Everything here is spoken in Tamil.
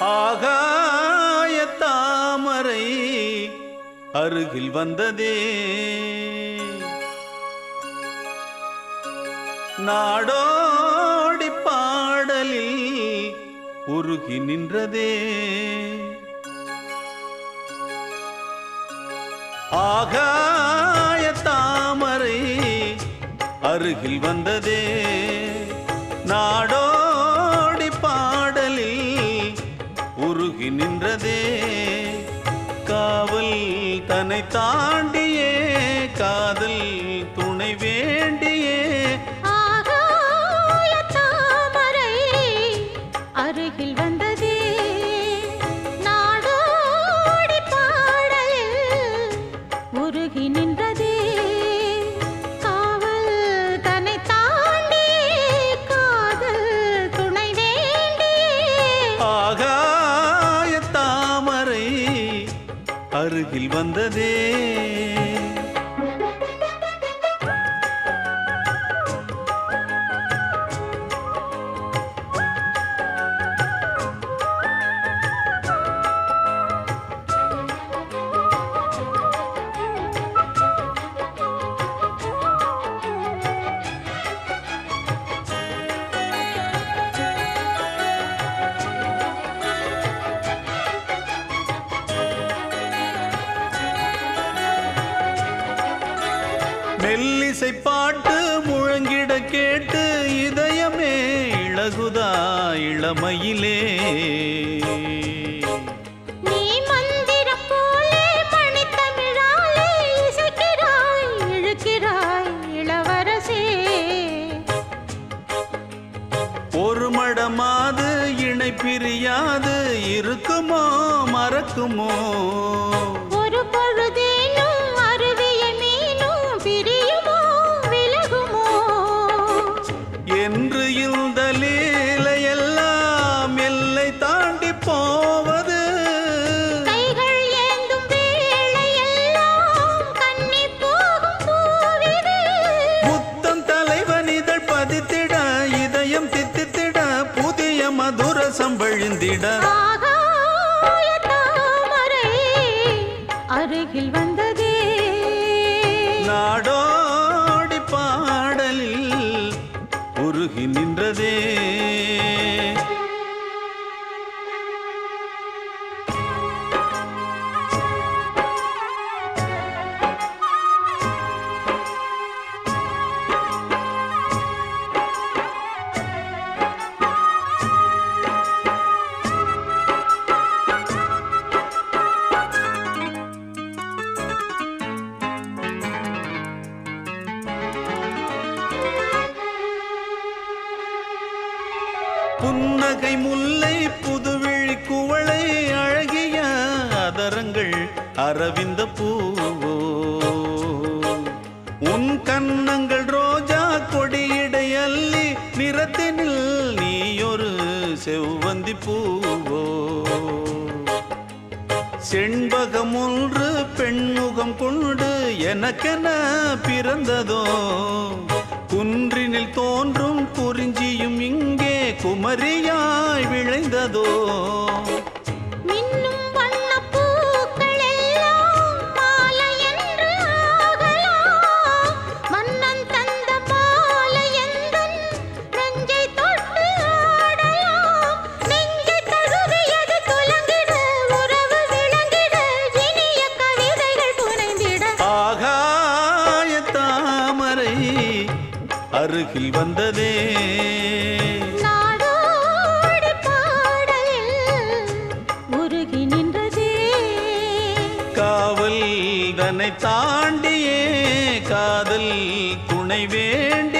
ஆகாய தாமரை அருகில் வந்ததே. நாடோடி பாடலில் உருகி நின்றதே. ஆகாய தாமரை அருகில் வந்ததே. நாடோ அருகில் வந்ததே. மெல்லிசை பாட்டு முழங்கிட கேட்டு இதயமே இழகுதா இளமையிலே. ஒரு மடமாது இணை பிரியாது இருக்குமோ மறக்குமோ? ஒரு பொழுதேனும் சம்பழிந்திட. ஆகாய தாமரை அருகில் புன்னகை முல்லை புதுவிழி குவளை அழகிய அதரங்கள் அரவிந்த பூ உன் கன்னங்கள் ரோஜா கொடியிடை அள்ளி நிறத்தினில் நீயொரு செவ்வந்தி பூவோ. செண்பகம் ஒன்று பெண்முகம் கொண்டு எனக்கென பிறந்ததோ. குன்றினில் தோன்றும் குறிஞ்சியும் குமரியாய் விளைந்ததோ? மின்னும் வண்ணப் காவல் தன்னை தாண்டியே காதல் துணை வேண்டி